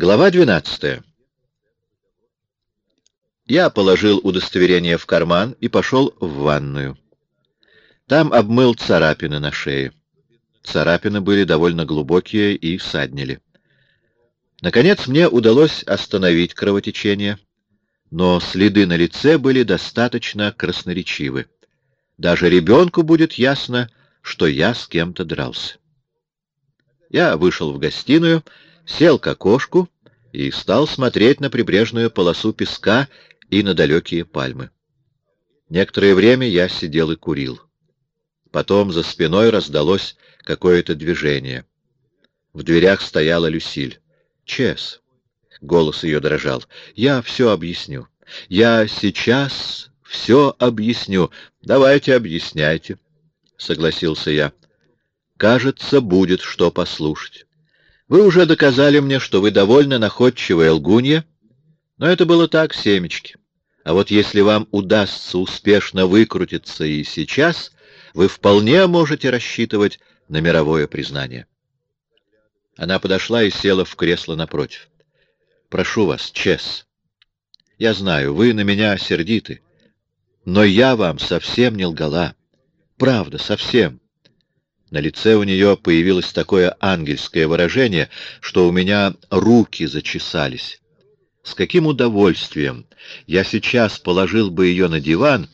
Глава 12. Я положил удостоверение в карман и пошел в ванную. Там обмыл царапины на шее. Царапины были довольно глубокие и саднили. Наконец мне удалось остановить кровотечение, но следы на лице были достаточно красноречивы. Даже ребенку будет ясно, что я с кем-то дрался. Я вышел в гостиную, сел к окошку и стал смотреть на прибрежную полосу песка и на далекие пальмы. Некоторое время я сидел и курил. Потом за спиной раздалось какое-то движение. В дверях стояла Люсиль. «Чес!» — голос ее дрожал. «Я все объясню. Я сейчас все объясню. Давайте объясняйте», — согласился я. «Кажется, будет что послушать. Вы уже доказали мне, что вы довольно находчивая лгунья, но это было так, семечки. А вот если вам удастся успешно выкрутиться и сейчас, вы вполне можете рассчитывать на мировое признание. Она подошла и села в кресло напротив. «Прошу вас, Чес. Я знаю, вы на меня сердиты, но я вам совсем не лгала. Правда, совсем». На лице у нее появилось такое ангельское выражение, что у меня руки зачесались. С каким удовольствием я сейчас положил бы ее на диван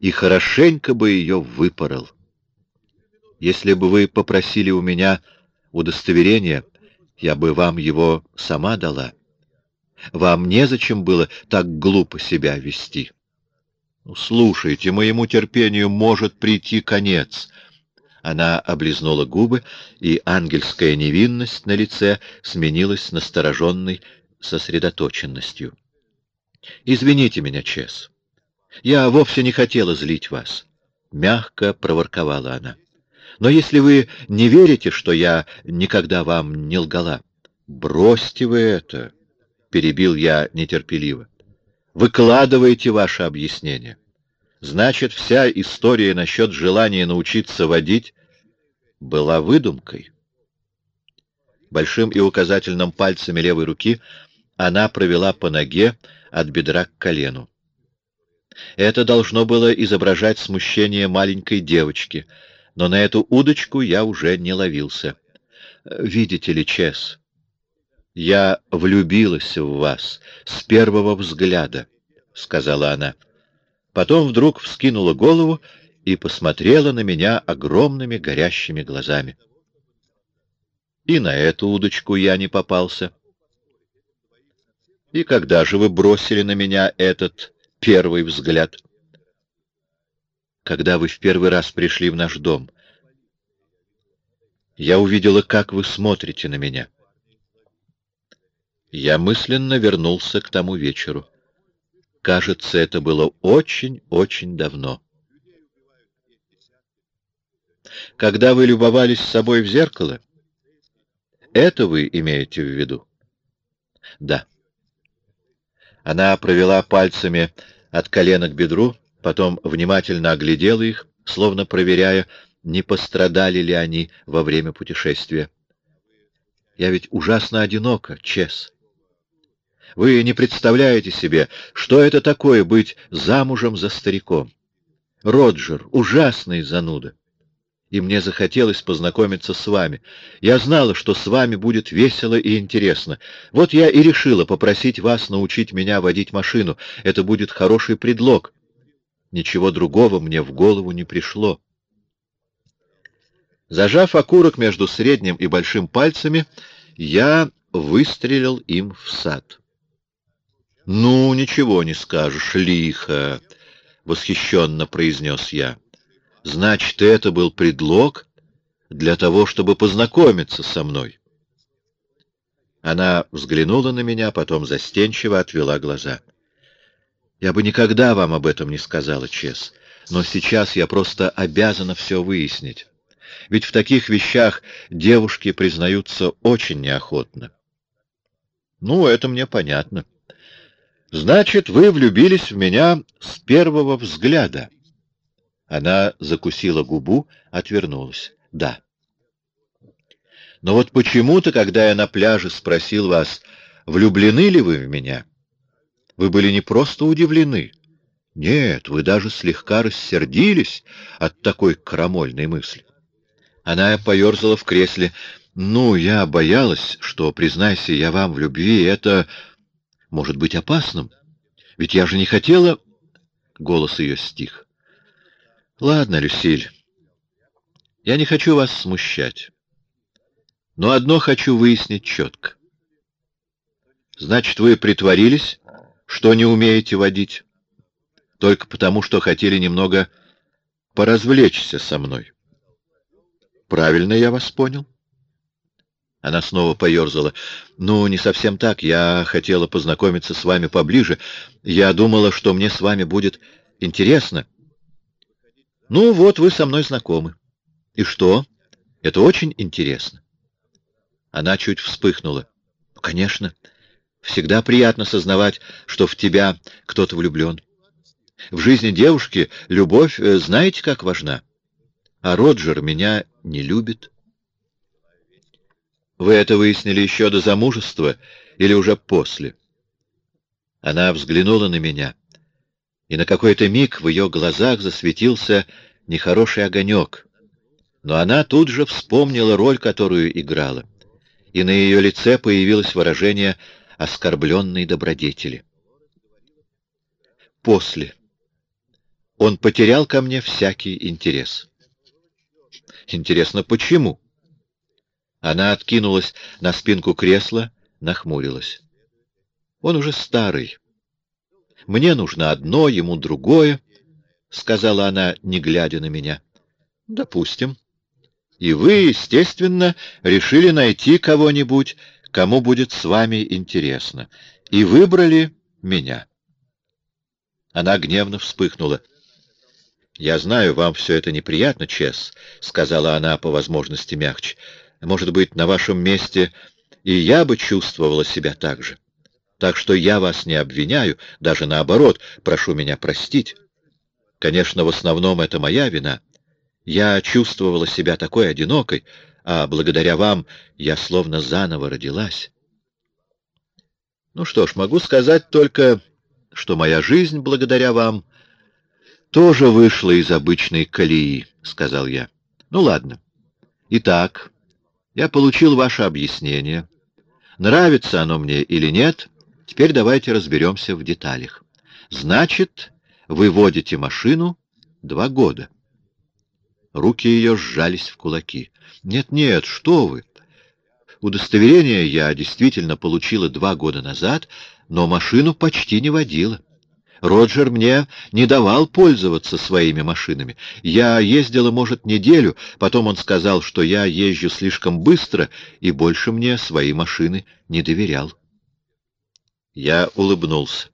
и хорошенько бы ее выпорол. Если бы вы попросили у меня удостоверение, я бы вам его сама дала. Вам незачем было так глупо себя вести. Ну, слушайте, моему терпению может прийти конец. Она облизнула губы, и ангельская невинность на лице сменилась настороженной сосредоточенностью. «Извините меня, Чес. Я вовсе не хотела злить вас», — мягко проворковала она. «Но если вы не верите, что я никогда вам не лгала, бросьте вы это», — перебил я нетерпеливо. «Выкладывайте ваше объяснение. Значит, вся история насчет желания научиться водить была выдумкой». Большим и указательным пальцами левой руки она провела по ноге от бедра к колену. Это должно было изображать смущение маленькой девочки, но на эту удочку я уже не ловился. Видите ли, Чес, я влюбилась в вас с первого взгляда, — сказала она. Потом вдруг вскинула голову и посмотрела на меня огромными горящими глазами. И на эту удочку я не попался. И когда же вы бросили на меня этот первый взгляд? Когда вы в первый раз пришли в наш дом, я увидела, как вы смотрите на меня. Я мысленно вернулся к тому вечеру. Кажется, это было очень-очень давно. Когда вы любовались собой в зеркало, это вы имеете в виду? Да. Она провела пальцами от колена к бедру, потом внимательно оглядела их, словно проверяя, не пострадали ли они во время путешествия. Я ведь ужасно одинока, Чес. Вы не представляете себе, что это такое быть замужем за стариком. Роджер — ужасный зануда и мне захотелось познакомиться с вами. Я знала, что с вами будет весело и интересно. Вот я и решила попросить вас научить меня водить машину. Это будет хороший предлог. Ничего другого мне в голову не пришло. Зажав окурок между средним и большим пальцами, я выстрелил им в сад. «Ну, ничего не скажешь, лихо!» — восхищенно произнес я. Значит, это был предлог для того, чтобы познакомиться со мной. Она взглянула на меня, потом застенчиво отвела глаза. Я бы никогда вам об этом не сказала, Чес, но сейчас я просто обязана все выяснить. Ведь в таких вещах девушки признаются очень неохотно. Ну, это мне понятно. Значит, вы влюбились в меня с первого взгляда. Она закусила губу, отвернулась. Да. Но вот почему-то, когда я на пляже спросил вас, влюблены ли вы в меня? Вы были не просто удивлены. Нет, вы даже слегка рассердились от такой крамольной мысли. Она поерзала в кресле. «Ну, я боялась, что, признайся я вам в любви, это может быть опасным. Ведь я же не хотела...» Голос ее стих. «Ладно, Люсиль, я не хочу вас смущать. Но одно хочу выяснить четко. Значит, вы притворились, что не умеете водить, только потому, что хотели немного поразвлечься со мной. Правильно я вас понял? Она снова поерзала. «Ну, не совсем так. Я хотела познакомиться с вами поближе. Я думала, что мне с вами будет интересно». «Ну, вот вы со мной знакомы. И что? Это очень интересно». Она чуть вспыхнула. «Конечно. Всегда приятно сознавать, что в тебя кто-то влюблен. В жизни девушки любовь, э, знаете, как важна. А Роджер меня не любит. Вы это выяснили еще до замужества или уже после? Она взглянула на меня, и на какой-то миг в ее глазах засветился нехороший огонек. Но она тут же вспомнила роль, которую играла, и на ее лице появилось выражение оскорбленной добродетели. После. Он потерял ко мне всякий интерес. Интересно, почему? Она откинулась на спинку кресла, нахмурилась. Он уже старый. Мне нужно одно, ему другое, — сказала она, не глядя на меня. Допустим. И вы, естественно, решили найти кого-нибудь, кому будет с вами интересно, и выбрали меня. Она гневно вспыхнула. «Я знаю, вам все это неприятно, Чес», — сказала она по возможности мягче. «Может быть, на вашем месте и я бы чувствовала себя так же. Так что я вас не обвиняю, даже наоборот, прошу меня простить. Конечно, в основном это моя вина. Я чувствовала себя такой одинокой, а благодаря вам я словно заново родилась. Ну что ж, могу сказать только, что моя жизнь благодаря вам тоже вышла из обычной колеи, — сказал я. Ну ладно. Итак, я получил ваше объяснение. Нравится оно мне или нет, теперь давайте разберемся в деталях. Значит, вы водите машину два года. Руки ее сжались в кулаки. Нет-нет, что вы! Удостоверение я действительно получила два года назад, но машину почти не водила. Роджер мне не давал пользоваться своими машинами. Я ездила, может, неделю, потом он сказал, что я езжу слишком быстро, и больше мне свои машины не доверял. Я улыбнулся.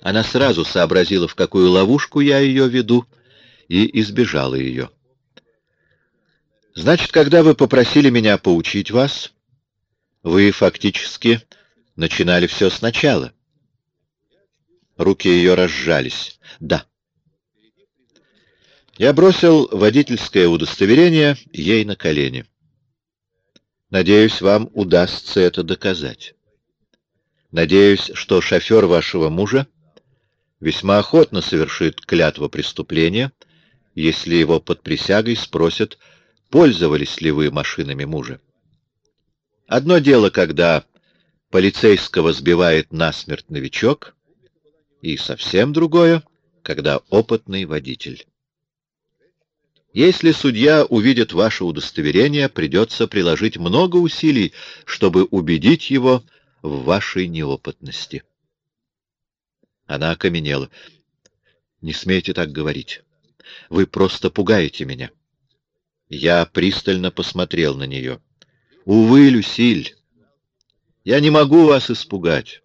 Она сразу сообразила, в какую ловушку я ее веду, и избежала ее. Значит, когда вы попросили меня поучить вас, вы фактически начинали все сначала. Руки ее разжались. Да. Я бросил водительское удостоверение ей на колени. Надеюсь, вам удастся это доказать. Надеюсь, что шофер вашего мужа весьма охотно совершит клятво преступления, если его под присягой спросят, пользовались ли вы машинами мужа. Одно дело, когда полицейского сбивает насмерть новичок, и совсем другое, когда опытный водитель. Если судья увидит ваше удостоверение, придется приложить много усилий, чтобы убедить его в вашей неопытности. Она окаменела. «Не смейте так говорить. Вы просто пугаете меня». Я пристально посмотрел на нее. «Увы, Люсиль, я не могу вас испугать.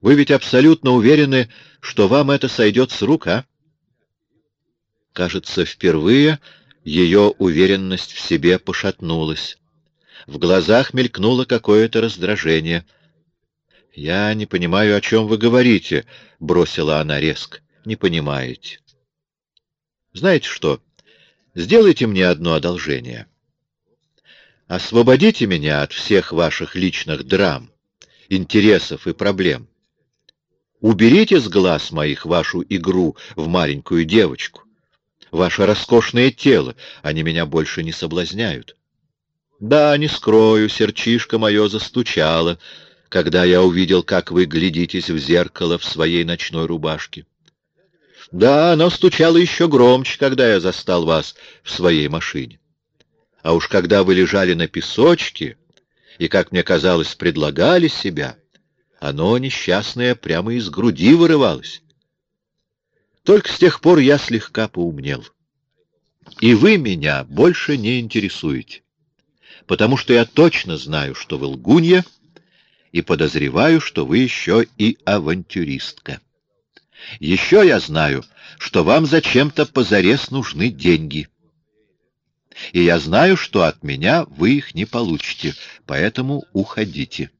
Вы ведь абсолютно уверены, что вам это сойдет с рук, а?» Кажется, впервые ее уверенность в себе пошатнулась. В глазах мелькнуло какое-то раздражение. «Я не понимаю, о чем вы говорите», — бросила она резко. «Не понимаете». «Знаете что?» Сделайте мне одно одолжение. Освободите меня от всех ваших личных драм, интересов и проблем. Уберите с глаз моих вашу игру в маленькую девочку. Ваше роскошное тело, они меня больше не соблазняют. Да, не скрою, серчишка мое застучало, когда я увидел, как вы глядитесь в зеркало в своей ночной рубашке. Да, оно стучало еще громче, когда я застал вас в своей машине. А уж когда вы лежали на песочке и, как мне казалось, предлагали себя, оно, несчастное, прямо из груди вырывалось. Только с тех пор я слегка поумнел. И вы меня больше не интересуете, потому что я точно знаю, что вы лгунья, и подозреваю, что вы еще и авантюристка. Еще я знаю, что вам зачем-то позарез нужны деньги. И я знаю, что от меня вы их не получите, поэтому уходите.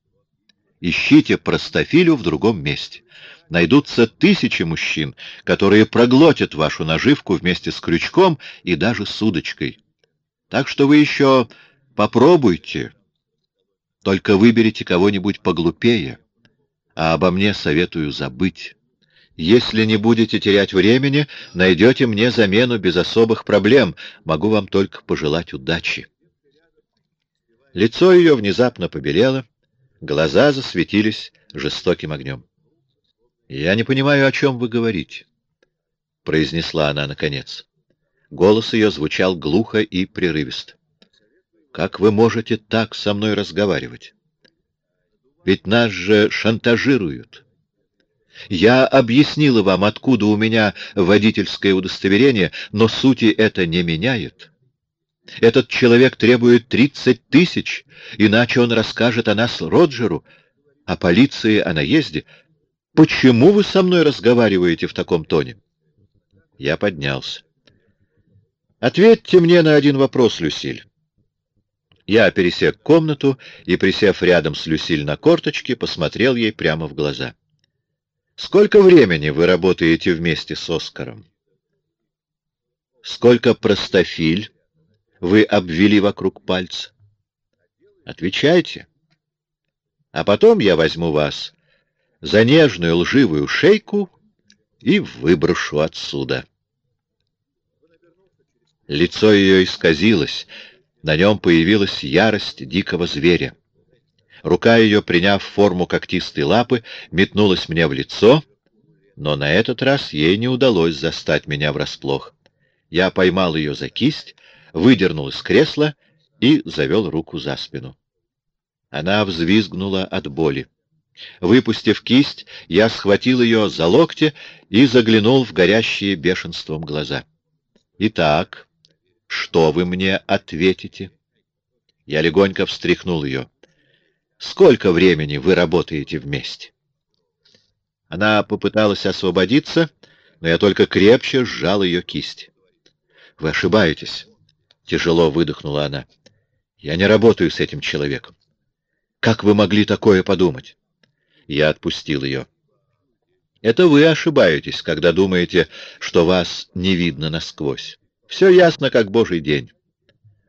Ищите простофилю в другом месте. Найдутся тысячи мужчин, которые проглотят вашу наживку вместе с крючком и даже с удочкой. Так что вы еще попробуйте. Только выберите кого-нибудь поглупее, а обо мне советую забыть. Если не будете терять времени, найдете мне замену без особых проблем. Могу вам только пожелать удачи. Лицо ее внезапно побелело, глаза засветились жестоким огнем. — Я не понимаю, о чем вы говорите, — произнесла она наконец. Голос ее звучал глухо и прерывисто. — Как вы можете так со мной разговаривать? Ведь нас же шантажируют. — я объяснила вам, откуда у меня водительское удостоверение, но сути это не меняет. Этот человек требует тридцать тысяч, иначе он расскажет о нас Роджеру, о полиции, о наезде. Почему вы со мной разговариваете в таком тоне? Я поднялся. Ответьте мне на один вопрос, Люсиль. Я пересек комнату и, присев рядом с Люсиль на корточке, посмотрел ей прямо в глаза. — Сколько времени вы работаете вместе с Оскаром? Сколько простофиль вы обвели вокруг пальца? Отвечайте. А потом я возьму вас за нежную лживую шейку и выброшу отсюда. Лицо ее исказилось, на нем появилась ярость дикого зверя. Рука ее, приняв форму когтистой лапы, метнулась мне в лицо, но на этот раз ей не удалось застать меня врасплох. Я поймал ее за кисть, выдернул из кресла и завел руку за спину. Она взвизгнула от боли. Выпустив кисть, я схватил ее за локти и заглянул в горящие бешенством глаза. «Итак, что вы мне ответите?» Я легонько встряхнул ее. Сколько времени вы работаете вместе? Она попыталась освободиться, но я только крепче сжал ее кисть. Вы ошибаетесь, тяжело выдохнула она. Я не работаю с этим человеком. Как вы могли такое подумать? Я отпустил ее. Это вы ошибаетесь, когда думаете, что вас не видно насквозь. Все ясно, как божий день.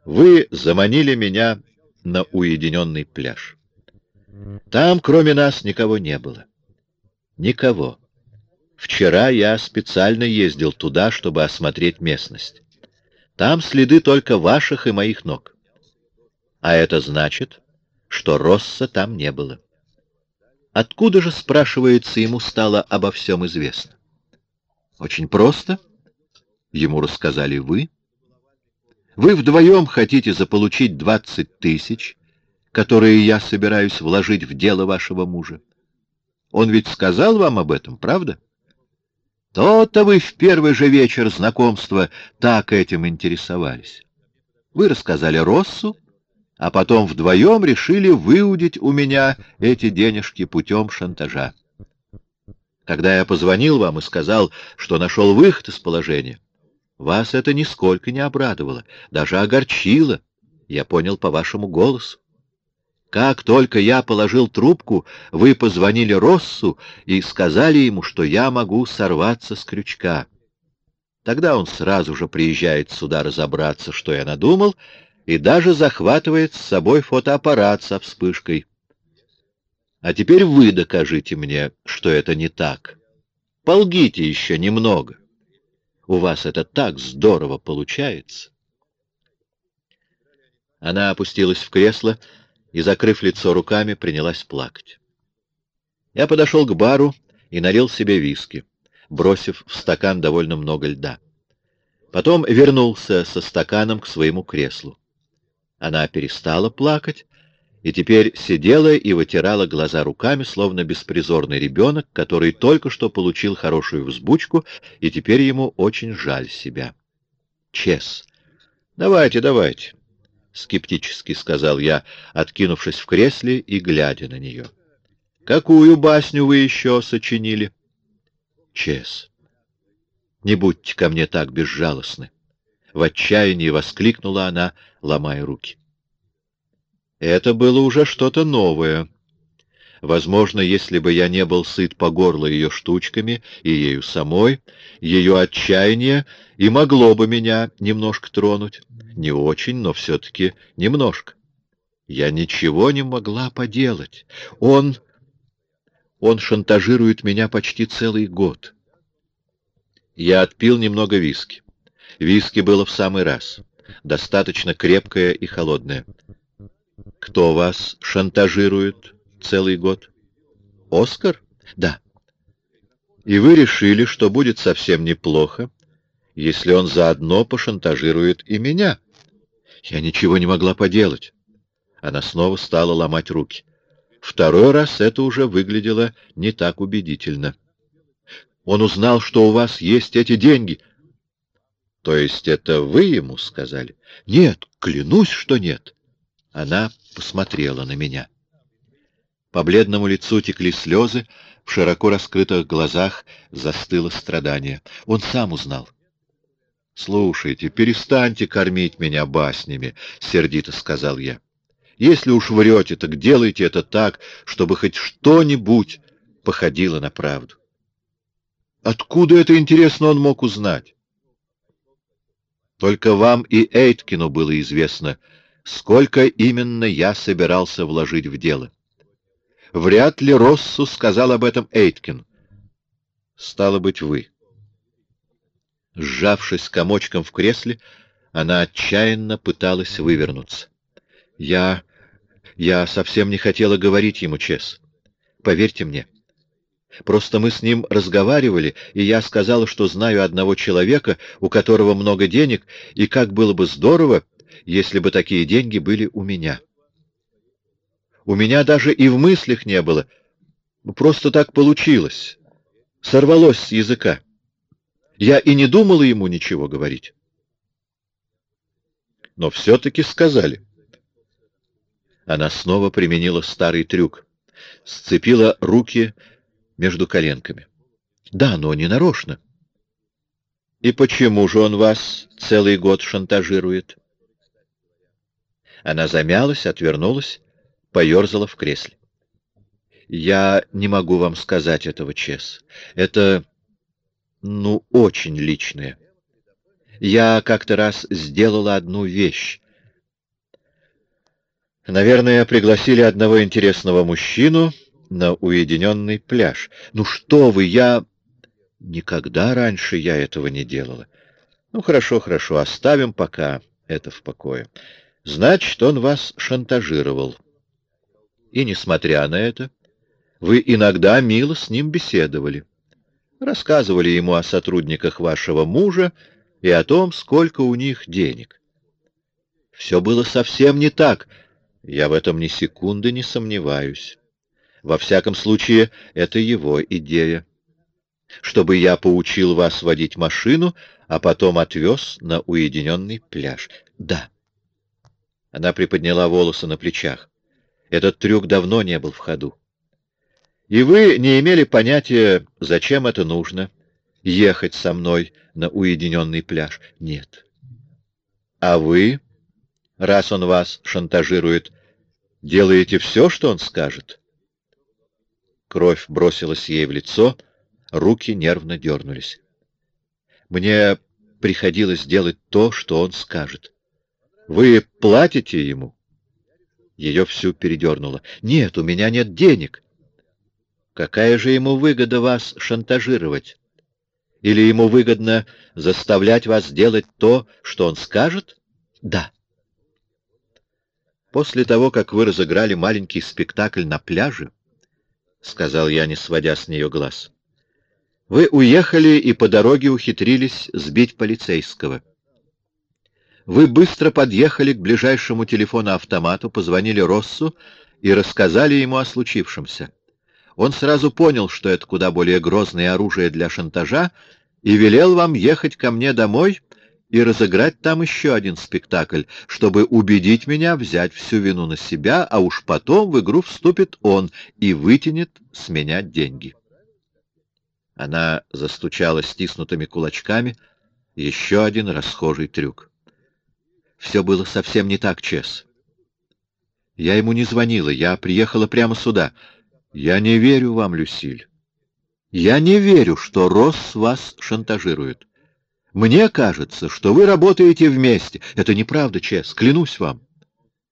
Вы заманили меня на уединенный пляж. Там, кроме нас, никого не было. Никого. Вчера я специально ездил туда, чтобы осмотреть местность. Там следы только ваших и моих ног. А это значит, что Росса там не было. Откуда же, спрашивается, ему стало обо всем известно? Очень просто. Ему рассказали вы. Вы вдвоем хотите заполучить двадцать тысяч, которые я собираюсь вложить в дело вашего мужа. Он ведь сказал вам об этом, правда? То-то вы в первый же вечер знакомства так этим интересовались. Вы рассказали Россу, а потом вдвоем решили выудить у меня эти денежки путем шантажа. Когда я позвонил вам и сказал, что нашел выход из положения, вас это нисколько не обрадовало, даже огорчило, я понял по вашему голосу. Как только я положил трубку, вы позвонили Россу и сказали ему, что я могу сорваться с крючка. Тогда он сразу же приезжает сюда разобраться, что я надумал, и даже захватывает с собой фотоаппарат со вспышкой. А теперь вы докажите мне, что это не так. Полгите еще немного. У вас это так здорово получается. Она опустилась в кресло и, закрыв лицо руками, принялась плакать. Я подошел к бару и налил себе виски, бросив в стакан довольно много льда. Потом вернулся со стаканом к своему креслу. Она перестала плакать и теперь сидела и вытирала глаза руками, словно беспризорный ребенок, который только что получил хорошую взбучку, и теперь ему очень жаль себя. Чес. Давайте, давайте, — скептически сказал я, откинувшись в кресле и глядя на нее. Какую басню вы еще сочинили? Чес. Не будьте ко мне так безжалостны. В отчаянии воскликнула она, ломая руки. Это было уже что-то новое. Возможно, если бы я не был сыт по горло ее штучками и ею самой, ее отчаяние и могло бы меня немножко тронуть. Не очень, но все-таки немножко. Я ничего не могла поделать. Он... Он шантажирует меня почти целый год. Я отпил немного виски. Виски было в самый раз. Достаточно крепкое и холодное. Кто вас шантажирует целый год? Оскар? Да. И вы решили, что будет совсем неплохо, если он заодно пошантажирует и меня. Я ничего не могла поделать. Она снова стала ломать руки. Второй раз это уже выглядело не так убедительно. Он узнал, что у вас есть эти деньги. То есть это вы ему сказали? Нет, клянусь, что нет. Она посмотрела на меня. По бледному лицу текли слезы, в широко раскрытых глазах застыло страдание. Он сам узнал. «Слушайте, перестаньте кормить меня баснями», — сердито сказал я. Если уж врете, так делайте это так, чтобы хоть что-нибудь походило на правду. Откуда это, интересно, он мог узнать? Только вам и Эйткину было известно, сколько именно я собирался вложить в дело. Вряд ли Россу сказал об этом Эйткин. Стало быть, вы. Сжавшись комочком в кресле, она отчаянно пыталась вывернуться. Я... я совсем не хотела говорить ему, Чес. Поверьте мне. Просто мы с ним разговаривали, и я сказала, что знаю одного человека, у которого много денег, и как было бы здорово, если бы такие деньги были у меня. У меня даже и в мыслях не было. Просто так получилось. Сорвалось с языка. Я и не думала ему ничего говорить. Но все-таки сказали. Она снова применила старый трюк. Сцепила руки между коленками. Да, но не нарочно. И почему же он вас целый год шантажирует? Она замялась, отвернулась, поерзала в кресле. Я не могу вам сказать этого, Чес. Это, ну, очень личное. Я как-то раз сделала одну вещь, Наверное, пригласили одного интересного мужчину на уединенный пляж. Ну что вы, я... Никогда раньше я этого не делала. Ну, хорошо, хорошо, оставим пока это в покое. Значит, он вас шантажировал. И, несмотря на это, вы иногда мило с ним беседовали. Рассказывали ему о сотрудниках вашего мужа и о том, сколько у них денег. Все было совсем не так — я в этом ни секунды не сомневаюсь. Во всяком случае, это его идея. Чтобы я поучил вас водить машину, а потом отвез на уединенный пляж. Да. Она приподняла волосы на плечах. Этот трюк давно не был в ходу. И вы не имели понятия, зачем это нужно, ехать со мной на уединенный пляж? Нет. А вы, раз он вас шантажирует, Делаете все, что он скажет?» Кровь бросилась ей в лицо, руки нервно дернулись. «Мне приходилось делать то, что он скажет». Вы платите ему? Ее всю передернуло. Нет, у меня нет денег. Какая же ему выгода вас шантажировать? Или ему выгодно заставлять вас делать то, что он скажет? Да. После того, как вы разыграли маленький спектакль на пляже, — сказал я, не сводя с нее глаз, — вы уехали и по дороге ухитрились сбить полицейского. Вы быстро подъехали к ближайшему телефону-автомату, позвонили Россу и рассказали ему о случившемся. Он сразу понял, что это куда более грозное оружие для шантажа, и велел вам ехать ко мне домой и разыграть там еще один спектакль, чтобы убедить меня взять всю вину на себя, а уж потом в игру вступит он и вытянет с меня деньги. Она застучала стиснутыми кулачками. Еще один расхожий трюк. Все было совсем не так, Чес. Я ему не звонила, я приехала прямо сюда. Я не верю вам, Люсиль. Я не верю, что Росс вас шантажирует. Мне кажется, что вы работаете вместе. Это неправда, Чес, клянусь вам.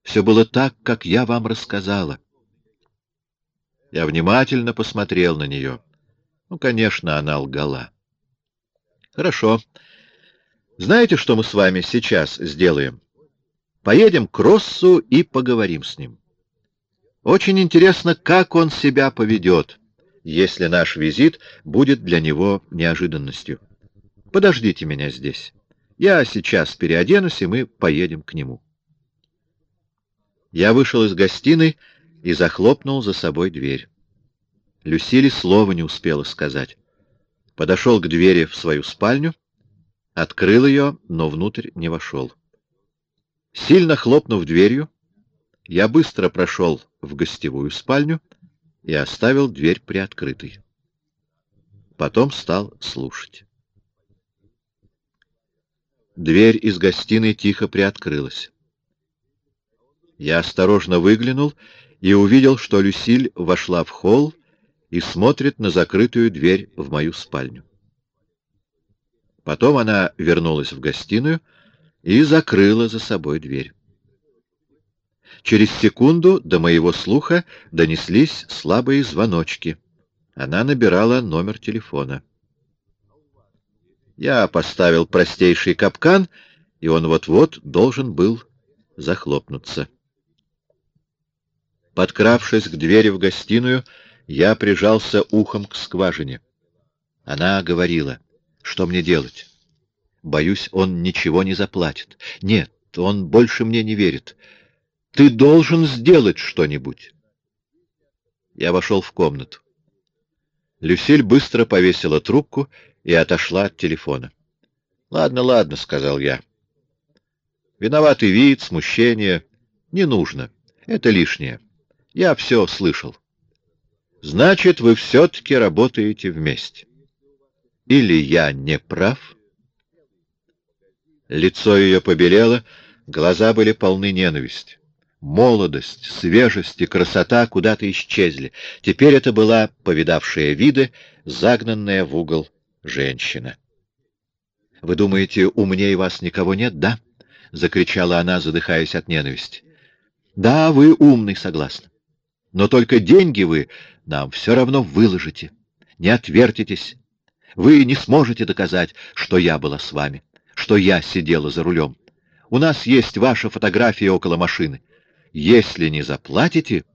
Все было так, как я вам рассказала. Я внимательно посмотрел на нее. Ну, конечно, она лгала. Хорошо. Знаете, что мы с вами сейчас сделаем? Поедем к Россу и поговорим с ним. Очень интересно, как он себя поведет, если наш визит будет для него неожиданностью. Подождите меня здесь. Я сейчас переоденусь, и мы поедем к нему. Я вышел из гостиной и захлопнул за собой дверь. Люсили слова не успела сказать. Подошел к двери в свою спальню, открыл ее, но внутрь не вошел. Сильно хлопнув дверью, я быстро прошел в гостевую спальню и оставил дверь приоткрытой. Потом стал слушать. Дверь из гостиной тихо приоткрылась. Я осторожно выглянул и увидел, что Люсиль вошла в холл и смотрит на закрытую дверь в мою спальню. Потом она вернулась в гостиную и закрыла за собой дверь. Через секунду до моего слуха донеслись слабые звоночки. Она набирала номер телефона. Я поставил простейший капкан, и он вот-вот должен был захлопнуться. Подкравшись к двери в гостиную, я прижался ухом к скважине. Она говорила, что мне делать. Боюсь, он ничего не заплатит. Нет, он больше мне не верит. Ты должен сделать что-нибудь. Я вошел в комнату. Люсиль быстро повесила трубку и отошла от телефона. — Ладно, ладно, — сказал я. — Виноватый вид, смущение. Не нужно. Это лишнее. Я все слышал. — Значит, вы все-таки работаете вместе. Или я не прав? — Лицо ее побелело, глаза были полны ненависти. Молодость, свежесть и красота куда-то исчезли. Теперь это была повидавшая виды, загнанная в угол женщина. — Вы думаете, умнее вас никого нет, да? — закричала она, задыхаясь от ненависти. — Да, вы умный, согласна. Но только деньги вы нам все равно выложите. Не отвертитесь. Вы не сможете доказать, что я была с вами что я сидела за рулем. У нас есть ваша фотография около машины. Если не заплатите,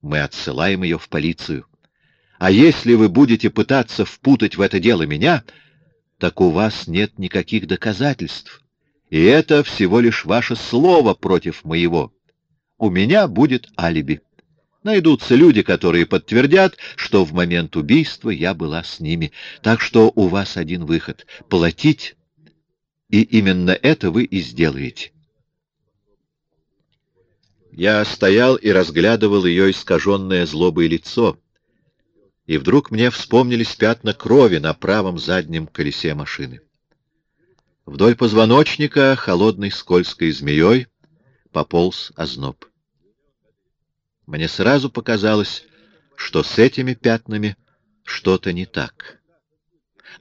мы отсылаем ее в полицию. А если вы будете пытаться впутать в это дело меня, так у вас нет никаких доказательств. И это всего лишь ваше слово против моего. У меня будет алиби. Найдутся люди, которые подтвердят, что в момент убийства я была с ними. Так что у вас один выход — платить и именно это вы и сделаете. Я стоял и разглядывал ее искаженное злобое лицо, и вдруг мне вспомнились пятна крови на правом заднем колесе машины. Вдоль позвоночника холодной скользкой змеей пополз озноб. Мне сразу показалось, что с этими пятнами что-то не так.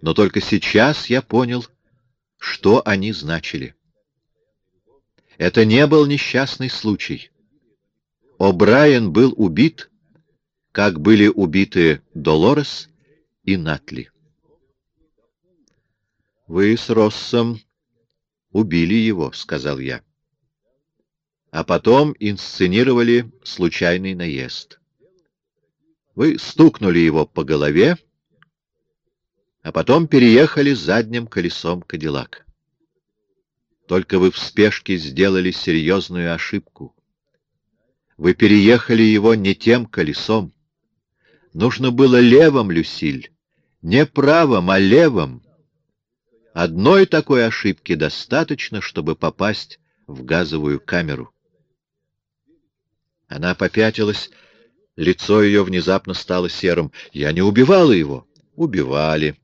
Но только сейчас я понял, что они значили. Это не был несчастный случай. О'Брайен был убит, как были убиты Долорес и Натли. «Вы с Россом убили его», — сказал я. А потом инсценировали случайный наезд. Вы стукнули его по голове, а потом переехали задним колесом Кадиллак. Только вы в спешке сделали серьезную ошибку. Вы переехали его не тем колесом. Нужно было левым, Люсиль, не правым, а левым. Одной такой ошибки достаточно, чтобы попасть в газовую камеру. Она попятилась, лицо ее внезапно стало серым. Я не убивала его. Убивали.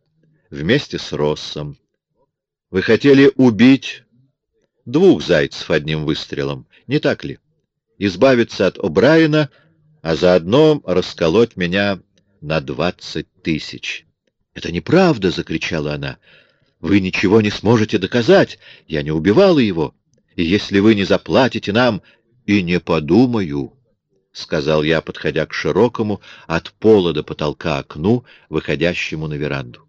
Вместе с Россом. Вы хотели убить двух зайцев одним выстрелом, не так ли? Избавиться от О'Брайена, а заодно расколоть меня на двадцать тысяч. — Это неправда! — закричала она. Вы ничего не сможете доказать. Я не убивала его. И если вы не заплатите нам, и не подумаю, — сказал я, подходя к широкому, от пола до потолка окну, выходящему на веранду.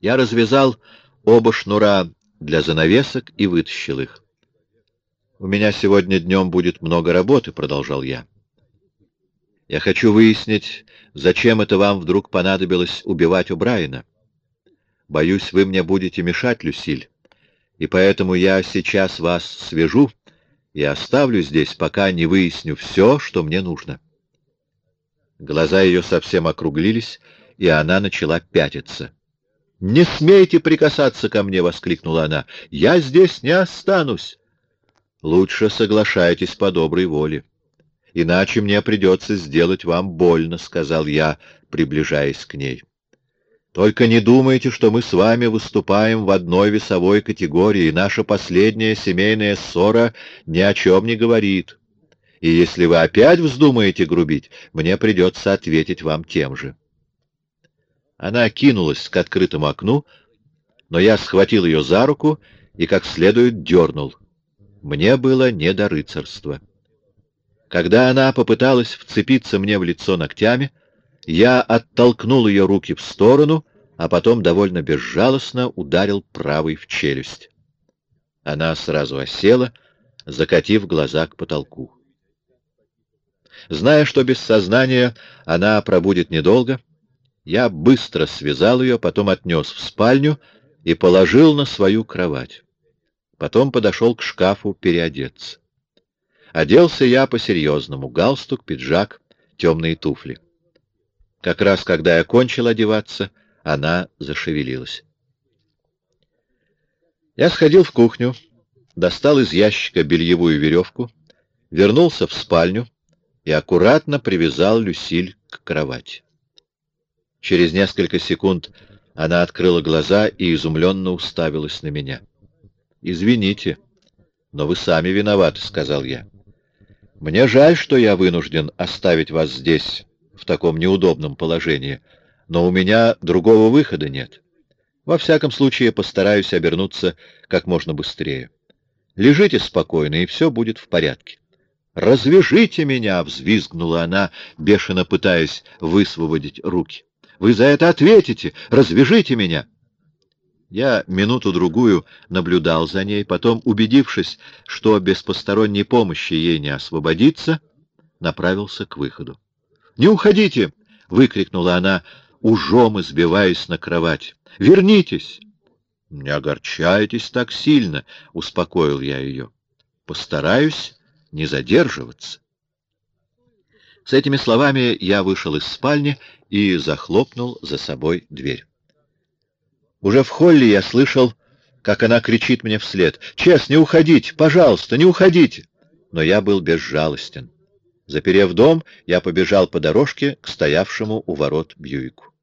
Я развязал оба шнура для занавесок и вытащил их. «У меня сегодня днем будет много работы», — продолжал я. «Я хочу выяснить, зачем это вам вдруг понадобилось убивать у Брайана. Боюсь, вы мне будете мешать, Люсиль, и поэтому я сейчас вас свяжу и оставлю здесь, пока не выясню все, что мне нужно. Глаза ее совсем округлились, и она начала пятиться. «Не смейте прикасаться ко мне!» — воскликнула она. «Я здесь не останусь!» «Лучше соглашайтесь по доброй воле. Иначе мне придется сделать вам больно», — сказал я, приближаясь к ней. Только не думайте, что мы с вами выступаем в одной весовой категории. Наша последняя семейная ссора ни о чем не говорит. И если вы опять вздумаете грубить, мне придется ответить вам тем же. Она кинулась к открытому окну, но я схватил ее за руку и как следует дернул. Мне было не до рыцарства. Когда она попыталась вцепиться мне в лицо ногтями, я оттолкнул ее руки в сторону, а потом довольно безжалостно ударил правой в челюсть. Она сразу осела, закатив глаза к потолку. Зная, что без сознания она пробудет недолго, я быстро связал ее, потом отнес в спальню и положил на свою кровать. Потом подошел к шкафу переодеться. Оделся я по-серьезному — галстук, пиджак, темные туфли. Как раз когда я кончил одеваться, она зашевелилась. Я сходил в кухню, достал из ящика бельевую веревку, вернулся в спальню и аккуратно привязал Люсиль к кровати. Через несколько секунд она открыла глаза и изумленно уставилась на меня. «Извините, но вы сами виноваты», — сказал я. «Мне жаль, что я вынужден оставить вас здесь, в таком неудобном положении, но у меня другого выхода нет. Во всяком случае, постараюсь обернуться как можно быстрее. Лежите спокойно, и все будет в порядке. «Развяжите меня!» — взвизгнула она, бешено пытаясь высвободить руки. «Вы за это ответите! Развяжите меня!» Я минуту-другую наблюдал за ней, потом, убедившись, что без посторонней помощи ей не освободиться, направился к выходу. «Не уходите!» — выкрикнула она, ужом избиваясь на кровать. «Вернитесь!» «Не огорчайтесь так сильно», — успокоил я ее. «Постараюсь не задерживаться». С этими словами я вышел из спальни и захлопнул за собой дверь. Уже в холле я слышал, как она кричит мне вслед. «Чес, не уходите! Пожалуйста, не уходите!» Но я был безжалостен. Заперев дом, я побежал по дорожке к стоявшему у ворот Бьюику.